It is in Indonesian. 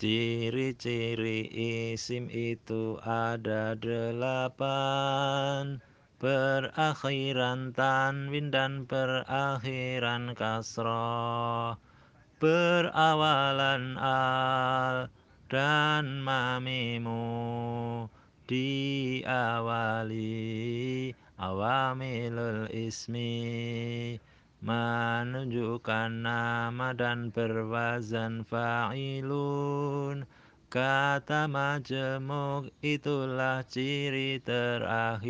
Ciri-ciri isim itu ada delapan. Berakhiran tanwin dan berakhiran kasroh. Berawalan al dan mamimu Diawali awamilul ismi menunjukkan nama dan berwazan fa'ilun. Kata majemuk itulah ciri terakhir